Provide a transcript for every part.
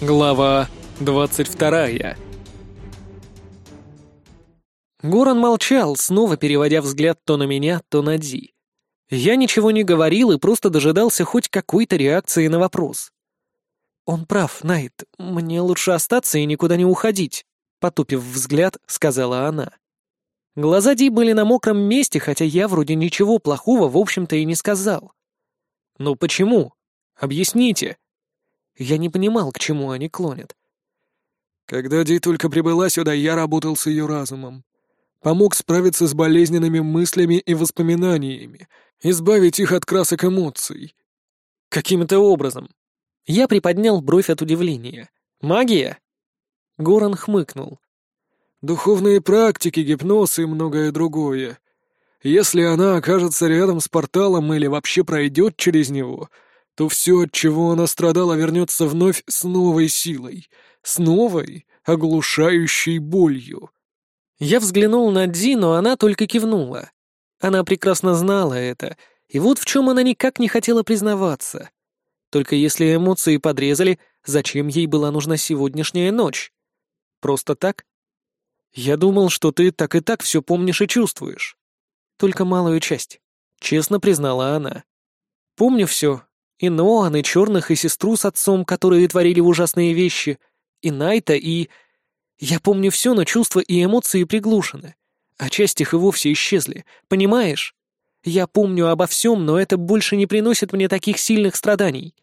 Глава 22 Горан молчал, снова переводя взгляд то на меня, то на Ди. Я ничего не говорил и просто дожидался хоть какой-то реакции на вопрос. «Он прав, Найт, мне лучше остаться и никуда не уходить», — потупив взгляд, сказала она. Глаза Ди были на мокром месте, хотя я вроде ничего плохого, в общем-то, и не сказал. «Ну почему? Объясните», я не понимал, к чему они клонят. Когда Ди только прибыла сюда, я работал с ее разумом. Помог справиться с болезненными мыслями и воспоминаниями, избавить их от красок эмоций. Каким-то образом. Я приподнял бровь от удивления. Магия? Горан хмыкнул. Духовные практики, гипноз и многое другое. Если она окажется рядом с порталом или вообще пройдет через него, то все, от чего она страдала, вернется вновь с новой силой, с новой, оглушающей болью. Я взглянул на Ди, но она только кивнула. Она прекрасно знала это, и вот в чем она никак не хотела признаваться. Только если эмоции подрезали, зачем ей была нужна сегодняшняя ночь? Просто так? Я думал, что ты так и так все помнишь и чувствуешь. Только малую часть, честно признала она. Помню все, и Ноан, и Черных, и сестру с отцом, которые творили ужасные вещи, и Найта, и... Я помню все, но чувства и эмоции приглушены, а часть их и вовсе исчезли, понимаешь? Я помню обо всем, но это больше не приносит мне таких сильных страданий.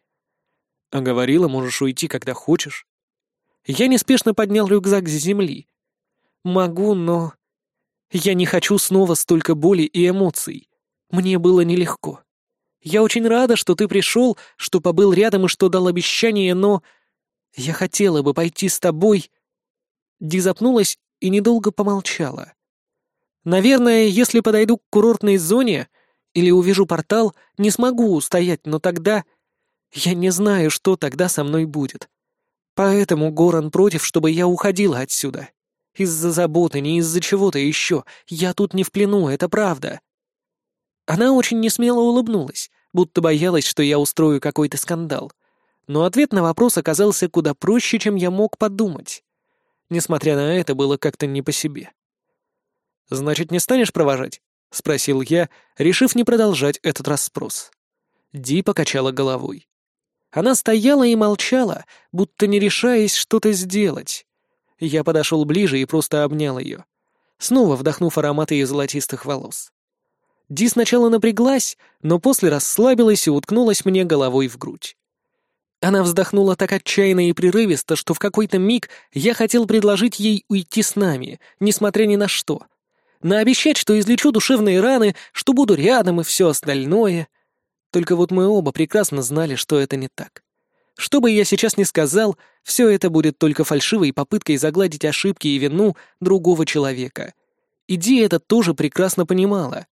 А говорила, можешь уйти, когда хочешь. Я неспешно поднял рюкзак с земли. Могу, но... Я не хочу снова столько боли и эмоций. Мне было нелегко. Я очень рада, что ты пришел, что побыл рядом и что дал обещание, но... Я хотела бы пойти с тобой...» Ди запнулась и недолго помолчала. «Наверное, если подойду к курортной зоне или увижу портал, не смогу устоять, но тогда... Я не знаю, что тогда со мной будет. Поэтому Горан против, чтобы я уходила отсюда. Из-за заботы, не из-за чего-то еще. Я тут не в плену, это правда». Она очень несмело улыбнулась, будто боялась, что я устрою какой-то скандал. Но ответ на вопрос оказался куда проще, чем я мог подумать. Несмотря на это, было как-то не по себе. «Значит, не станешь провожать?» — спросил я, решив не продолжать этот расспрос. Ди покачала головой. Она стояла и молчала, будто не решаясь что-то сделать. Я подошел ближе и просто обнял ее, снова вдохнув ароматы ее золотистых волос. Ди сначала напряглась, но после расслабилась и уткнулась мне головой в грудь. Она вздохнула так отчаянно и прерывисто, что в какой-то миг я хотел предложить ей уйти с нами, несмотря ни на что. Наобещать, что излечу душевные раны, что буду рядом и все остальное. Только вот мы оба прекрасно знали, что это не так. Что бы я сейчас ни сказал, все это будет только фальшивой попыткой загладить ошибки и вину другого человека. И Ди это тоже прекрасно понимала.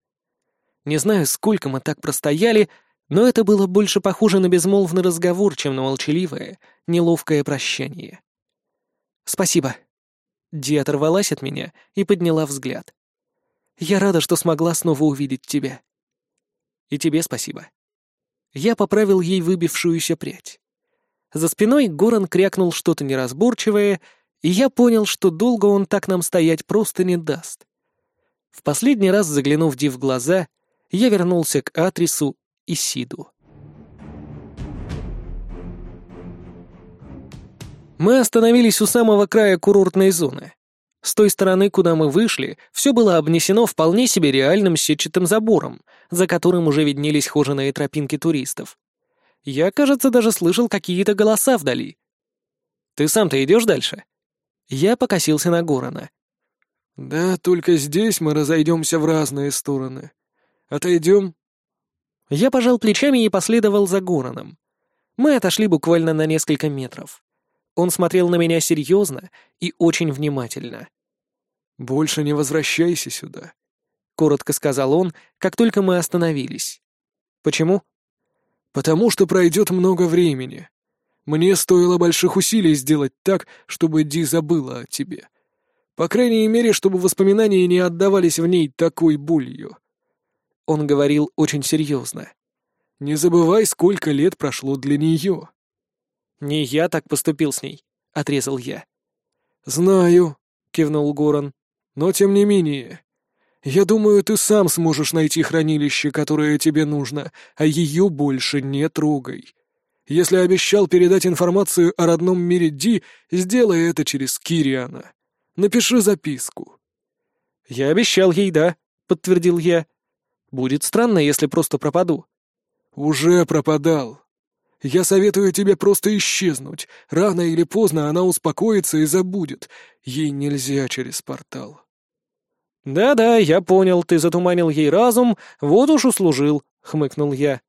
Не знаю, сколько мы так простояли, но это было больше похоже на безмолвный разговор, чем на молчаливое, неловкое прощание. «Спасибо». Ди оторвалась от меня и подняла взгляд. «Я рада, что смогла снова увидеть тебя». «И тебе спасибо». Я поправил ей выбившуюся прядь. За спиной Горан крякнул что-то неразборчивое, и я понял, что долго он так нам стоять просто не даст. В последний раз заглянув Ди в глаза, я вернулся к Атрису и Сиду. Мы остановились у самого края курортной зоны. С той стороны, куда мы вышли, все было обнесено вполне себе реальным сетчатым забором, за которым уже виднелись хоженые тропинки туристов. Я, кажется, даже слышал какие-то голоса вдали. «Ты сам-то идешь дальше?» Я покосился на Горана. «Да, только здесь мы разойдемся в разные стороны. Отойдем?» Я пожал плечами и последовал за Гораном. Мы отошли буквально на несколько метров. Он смотрел на меня серьезно и очень внимательно. «Больше не возвращайся сюда», — коротко сказал он, как только мы остановились. «Почему?» «Потому что пройдет много времени. Мне стоило больших усилий сделать так, чтобы Ди забыла о тебе. По крайней мере, чтобы воспоминания не отдавались в ней такой болью. Он говорил очень серьезно. «Не забывай, сколько лет прошло для нее». «Не я так поступил с ней», — отрезал я. «Знаю», — кивнул Горан. «Но тем не менее, я думаю, ты сам сможешь найти хранилище, которое тебе нужно, а ее больше не трогай. Если обещал передать информацию о родном мире Ди, сделай это через Кириана. Напиши записку». «Я обещал ей, да», — подтвердил я. «Будет странно, если просто пропаду». «Уже пропадал. Я советую тебе просто исчезнуть. Рано или поздно она успокоится и забудет. Ей нельзя через портал». «Да-да, я понял, ты затуманил ей разум, вот уж услужил», — хмыкнул я.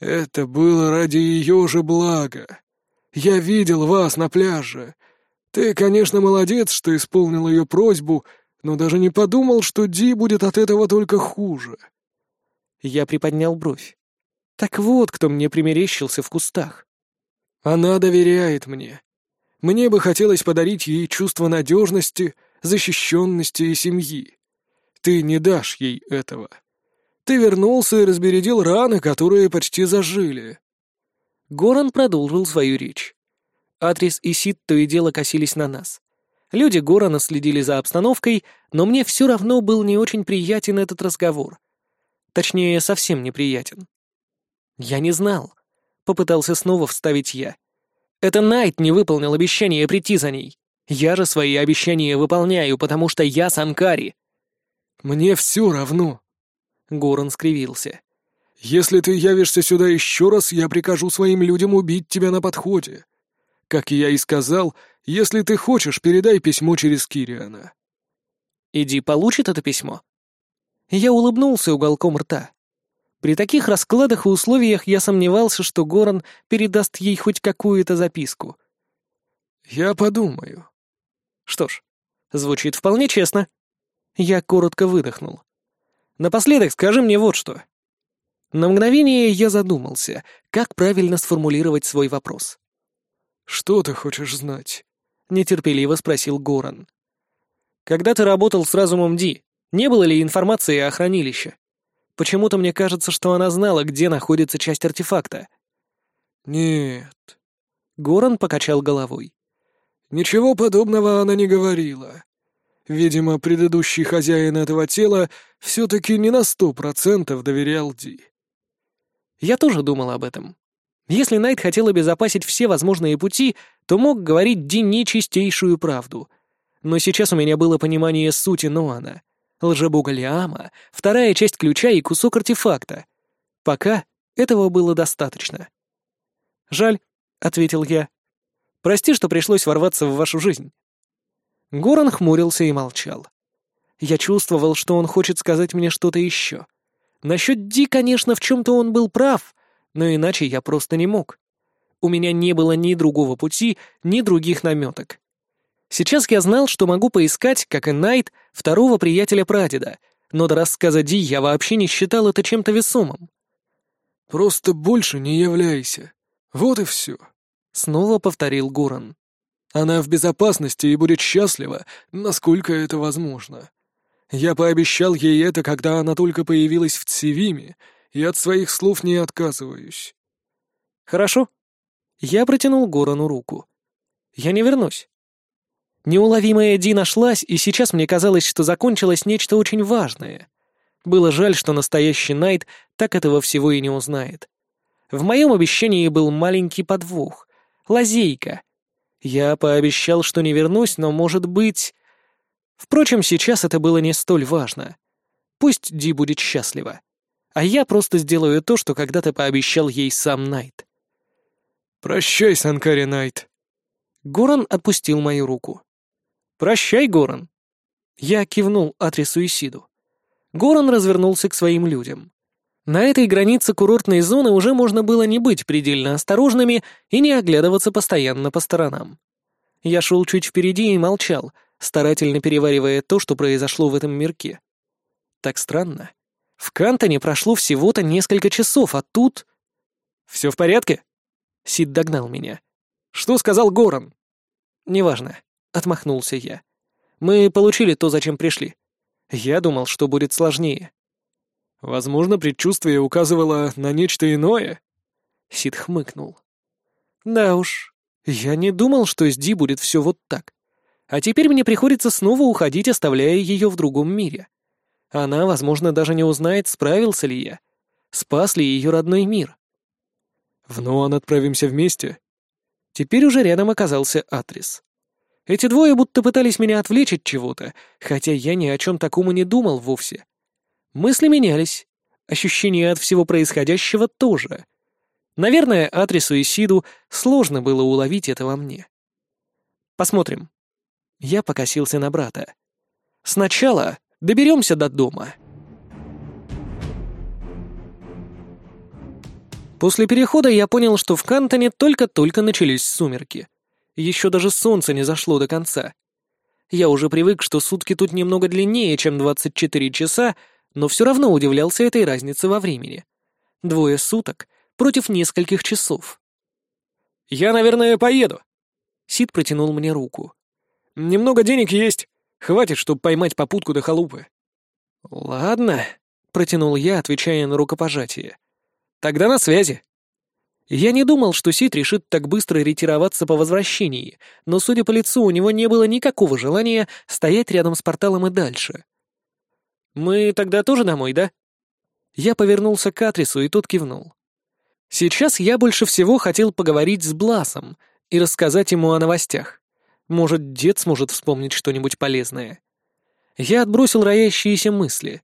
«Это было ради ее же блага. Я видел вас на пляже. Ты, конечно, молодец, что исполнил ее просьбу, но даже не подумал, что Ди будет от этого только хуже». Я приподнял бровь. Так вот, кто мне примерещился в кустах. Она доверяет мне. Мне бы хотелось подарить ей чувство надежности, защищенности и семьи. Ты не дашь ей этого. Ты вернулся и разбередил раны, которые почти зажили. Горан продолжил свою речь. Атрис и Сид то и дело косились на нас. Люди Горана следили за обстановкой, но мне все равно был не очень приятен этот разговор. Точнее, совсем неприятен. Я не знал. Попытался снова вставить я. Это Найт не выполнил обещание прийти за ней. Я же свои обещания выполняю, потому что я Санкари. Мне все равно. Горан скривился. Если ты явишься сюда еще раз, я прикажу своим людям убить тебя на подходе. Как я и сказал, если ты хочешь, передай письмо через Кириана. Иди получит это письмо. Я улыбнулся уголком рта. При таких раскладах и условиях я сомневался, что Горан передаст ей хоть какую-то записку. «Я подумаю». Что ж, звучит вполне честно. Я коротко выдохнул. Напоследок скажи мне вот что. На мгновение я задумался, как правильно сформулировать свой вопрос. «Что ты хочешь знать?» — нетерпеливо спросил Горан. «Когда ты работал с разумом Ди, не было ли информации о хранилище?» Почему-то мне кажется, что она знала, где находится часть артефакта. «Нет». Горан покачал головой. «Ничего подобного она не говорила. Видимо, предыдущий хозяин этого тела все-таки не на сто процентов доверял Ди». Я тоже думал об этом. Если Найт хотел обезопасить все возможные пути, то мог говорить Ди не чистейшую правду. Но сейчас у меня было понимание сути Ноана лжебога Лиама, вторая часть ключа и кусок артефакта. Пока этого было достаточно. «Жаль», — ответил я. «Прости, что пришлось ворваться в вашу жизнь». Горан хмурился и молчал. Я чувствовал, что он хочет сказать мне что-то еще. Насчет Ди, конечно, в чем-то он был прав, но иначе я просто не мог. У меня не было ни другого пути, ни других наметок. Сейчас я знал, что могу поискать, как и Найт, второго приятеля прадеда, но до рассказа Ди я вообще не считал это чем-то весомым. «Просто больше не являйся. Вот и все», — снова повторил Гуран. «Она в безопасности и будет счастлива, насколько это возможно. Я пообещал ей это, когда она только появилась в Цивиме, и от своих слов не отказываюсь». «Хорошо». Я протянул Горану руку. «Я не вернусь. Неуловимая Ди нашлась, и сейчас мне казалось, что закончилось нечто очень важное. Было жаль, что настоящий Найт так этого всего и не узнает. В моем обещании был маленький подвох. Лазейка. Я пообещал, что не вернусь, но, может быть... Впрочем, сейчас это было не столь важно. Пусть Ди будет счастлива. А я просто сделаю то, что когда-то пообещал ей сам Найт. «Прощай, Санкари Найт». Горан отпустил мою руку. «Прощай, Горан!» Я кивнул адресу Исиду. Горан развернулся к своим людям. На этой границе курортной зоны уже можно было не быть предельно осторожными и не оглядываться постоянно по сторонам. Я шел чуть впереди и молчал, старательно переваривая то, что произошло в этом мирке. Так странно. В Кантоне прошло всего-то несколько часов, а тут... «Все в порядке?» Сид догнал меня. «Что сказал Горан?» «Неважно. — отмахнулся я. «Мы получили то, зачем пришли. Я думал, что будет сложнее». «Возможно, предчувствие указывало на нечто иное?» Сид хмыкнул. «Да уж, Я не думал, что с Ди будет все вот так. А теперь мне приходится снова уходить, оставляя ее в другом мире. Она, возможно, даже не узнает, справился ли я. Спас ли ее родной мир. В Ноан отправимся вместе. Теперь уже рядом оказался Атрис. Эти двое будто пытались меня отвлечь от чего-то, хотя я ни о чем такому не думал вовсе. Мысли менялись, ощущения от всего происходящего тоже. Наверное, Атрису и Сиду сложно было уловить это во мне. Посмотрим. Я покосился на брата. Сначала доберемся до дома. После перехода я понял, что в Кантоне только-только начались сумерки. Еще даже солнце не зашло до конца. Я уже привык, что сутки тут немного длиннее, чем 24 часа, но все равно удивлялся этой разнице во времени. Двое суток против нескольких часов. «Я, наверное, поеду». Сид протянул мне руку. «Немного денег есть. Хватит, чтобы поймать попутку до халупы». «Ладно», — протянул я, отвечая на рукопожатие. Тогда на связи. Я не думал, что Сид решит так быстро ретироваться по возвращении, но, судя по лицу, у него не было никакого желания стоять рядом с порталом и дальше. «Мы тогда тоже домой, да?» Я повернулся к Атрису, и тот кивнул. Сейчас я больше всего хотел поговорить с Бласом и рассказать ему о новостях. Может, дед сможет вспомнить что-нибудь полезное. Я отбросил роящиеся мысли.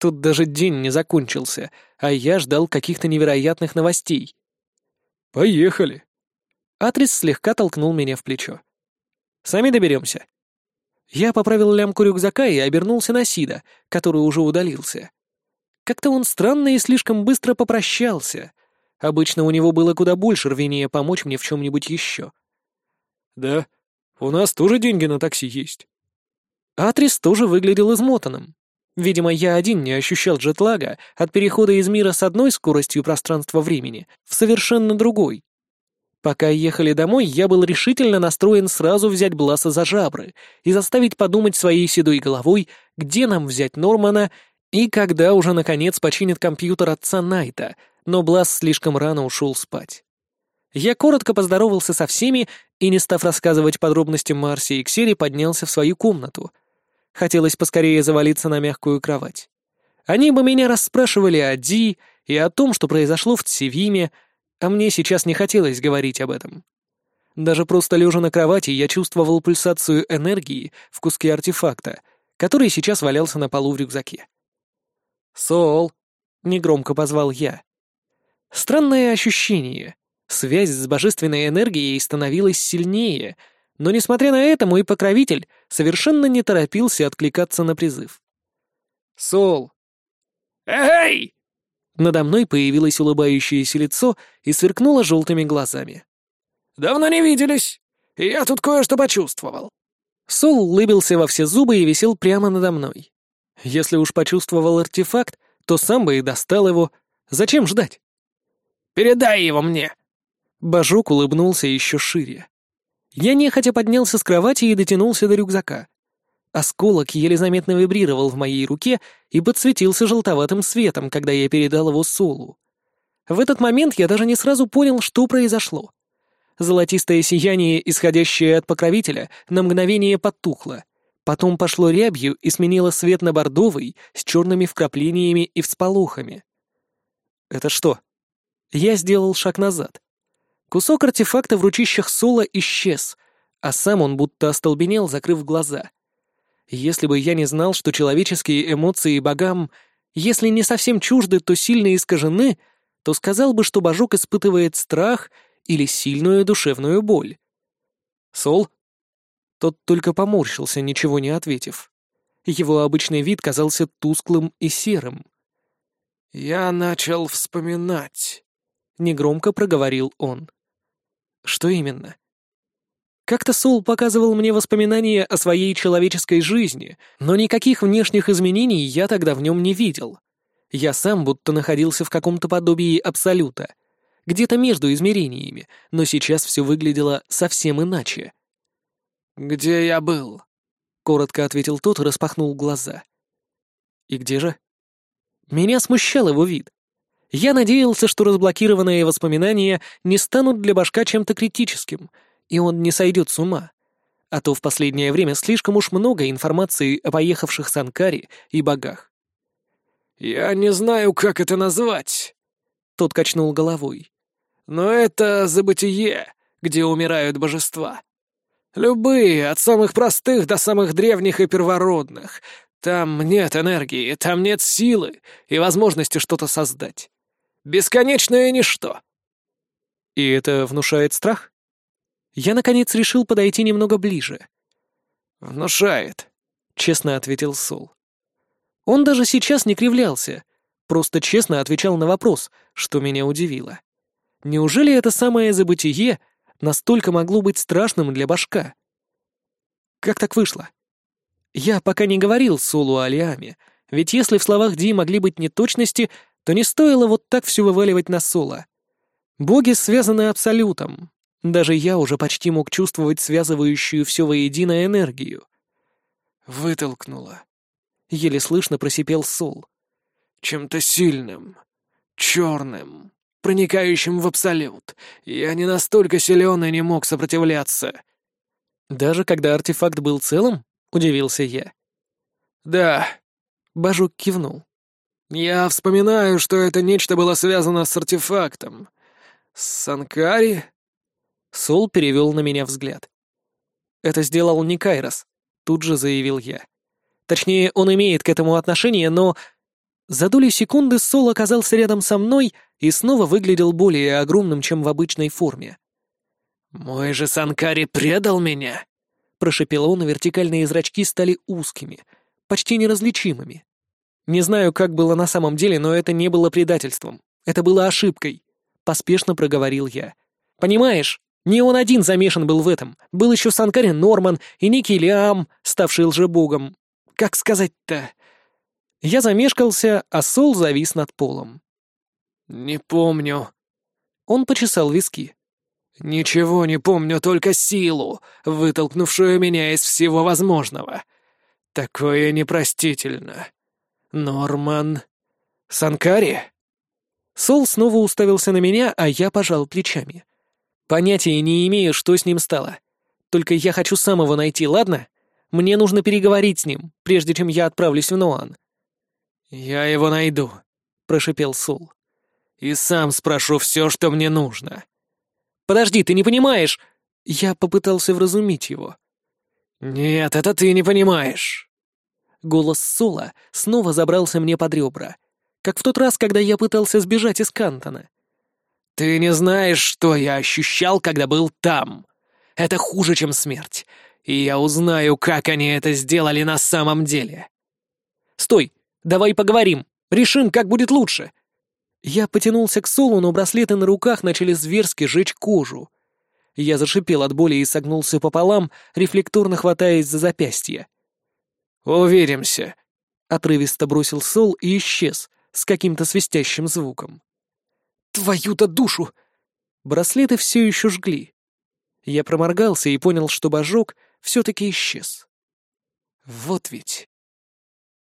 Тут даже день не закончился, а я ждал каких-то невероятных новостей. «Поехали!» Атрис слегка толкнул меня в плечо. «Сами доберемся». Я поправил лямку рюкзака и обернулся на Сида, который уже удалился. Как-то он странно и слишком быстро попрощался. Обычно у него было куда больше рвения помочь мне в чем-нибудь еще. «Да, у нас тоже деньги на такси есть». Атрис тоже выглядел измотанным. Видимо, я один не ощущал джетлага от перехода из мира с одной скоростью пространства-времени в совершенно другой. Пока ехали домой, я был решительно настроен сразу взять Бласа за жабры и заставить подумать своей седой головой, где нам взять Нормана и когда уже наконец починит компьютер отца Найта, но Блас слишком рано ушел спать. Я коротко поздоровался со всеми и, не став рассказывать подробности Марси и Ксери, поднялся в свою комнату, Хотелось поскорее завалиться на мягкую кровать. Они бы меня расспрашивали о Ди и о том, что произошло в Цивиме, а мне сейчас не хотелось говорить об этом. Даже просто лежа на кровати, я чувствовал пульсацию энергии в куске артефакта, который сейчас валялся на полу в рюкзаке. «Сол!» — негромко позвал я. Странное ощущение. Связь с божественной энергией становилась сильнее — но, несмотря на это, мой покровитель совершенно не торопился откликаться на призыв. «Сол!» «Эй!» Надо мной появилось улыбающееся лицо и сверкнуло желтыми глазами. «Давно не виделись. Я тут кое-что почувствовал». Сол улыбился во все зубы и висел прямо надо мной. Если уж почувствовал артефакт, то сам бы и достал его. Зачем ждать? «Передай его мне!» Бажок улыбнулся еще шире. Я нехотя поднялся с кровати и дотянулся до рюкзака. Осколок еле заметно вибрировал в моей руке и подсветился желтоватым светом, когда я передал его Солу. В этот момент я даже не сразу понял, что произошло. Золотистое сияние, исходящее от покровителя, на мгновение потухло. Потом пошло рябью и сменило свет на бордовый с черными вкраплениями и всполохами. «Это что?» Я сделал шаг назад. Кусок артефакта в ручищах Сола исчез, а сам он будто остолбенел, закрыв глаза. Если бы я не знал, что человеческие эмоции богам, если не совсем чужды, то сильно искажены, то сказал бы, что божок испытывает страх или сильную душевную боль. «Сол?» Тот только поморщился, ничего не ответив. Его обычный вид казался тусклым и серым. «Я начал вспоминать», — негромко проговорил он. Что именно? Как-то Сол показывал мне воспоминания о своей человеческой жизни, но никаких внешних изменений я тогда в нем не видел. Я сам будто находился в каком-то подобии абсолюта, где-то между измерениями, но сейчас все выглядело совсем иначе. «Где я был?» — коротко ответил тот и распахнул глаза. «И где же?» Меня смущал его вид. Я надеялся, что разблокированные воспоминания не станут для башка чем-то критическим, и он не сойдет с ума. А то в последнее время слишком уж много информации о поехавших Санкаре и богах. «Я не знаю, как это назвать», — тот качнул головой. «Но это забытие, где умирают божества. Любые, от самых простых до самых древних и первородных. Там нет энергии, там нет силы и возможности что-то создать. Бесконечное ничто». «И это внушает страх?» Я, наконец, решил подойти немного ближе. «Внушает», — честно ответил Сол. Он даже сейчас не кривлялся, просто честно отвечал на вопрос, что меня удивило. Неужели это самое забытие настолько могло быть страшным для башка? Как так вышло? Я пока не говорил Солу о Лиаме, ведь если в словах Ди могли быть неточности, то не стоило вот так все вываливать на Сола. Боги связаны абсолютом. Даже я уже почти мог чувствовать связывающую все воедино энергию. Вытолкнула. Еле слышно просипел Сол. Чем-то сильным, черным, проникающим в абсолют. Я не настолько силен и не мог сопротивляться. Даже когда артефакт был целым? Удивился я. Да. Бажук кивнул. Я вспоминаю, что это нечто было связано с артефактом. С Санкари? Сол перевел на меня взгляд. «Это сделал не Кайрос», — тут же заявил я. «Точнее, он имеет к этому отношение, но...» За доли секунды Сол оказался рядом со мной и снова выглядел более огромным, чем в обычной форме. «Мой же Санкари предал меня!» Прошепел он, и вертикальные зрачки стали узкими, почти неразличимыми. Не знаю, как было на самом деле, но это не было предательством. Это было ошибкой. Поспешно проговорил я. Понимаешь, не он один замешан был в этом. Был еще Санкари Норман и некий Лиам, ставший лжебогом. Как сказать-то? Я замешкался, а Сол завис над полом. «Не помню». Он почесал виски. «Ничего не помню, только силу, вытолкнувшую меня из всего возможного. Такое непростительно. Норман... Санкари?» Сол снова уставился на меня, а я пожал плечами. Понятия не имею, что с ним стало. Только я хочу сам его найти, ладно? Мне нужно переговорить с ним, прежде чем я отправлюсь в Ноан». «Я его найду», — прошепел Сул. «И сам спрошу все, что мне нужно». «Подожди, ты не понимаешь!» Я попытался вразумить его. «Нет, это ты не понимаешь!» Голос Сола снова забрался мне под ребра, как в тот раз, когда я пытался сбежать из Кантона. Ты не знаешь, что я ощущал, когда был там. Это хуже, чем смерть. И я узнаю, как они это сделали на самом деле. Стой, давай поговорим. Решим, как будет лучше. Я потянулся к Солу, но браслеты на руках начали зверски жечь кожу. Я зашипел от боли и согнулся пополам, рефлекторно хватаясь за запястье. «Уверимся», — отрывисто бросил Сол и исчез с каким-то свистящим звуком. Твою-то душу!» Браслеты все еще жгли. Я проморгался и понял, что божок все-таки исчез. Вот ведь.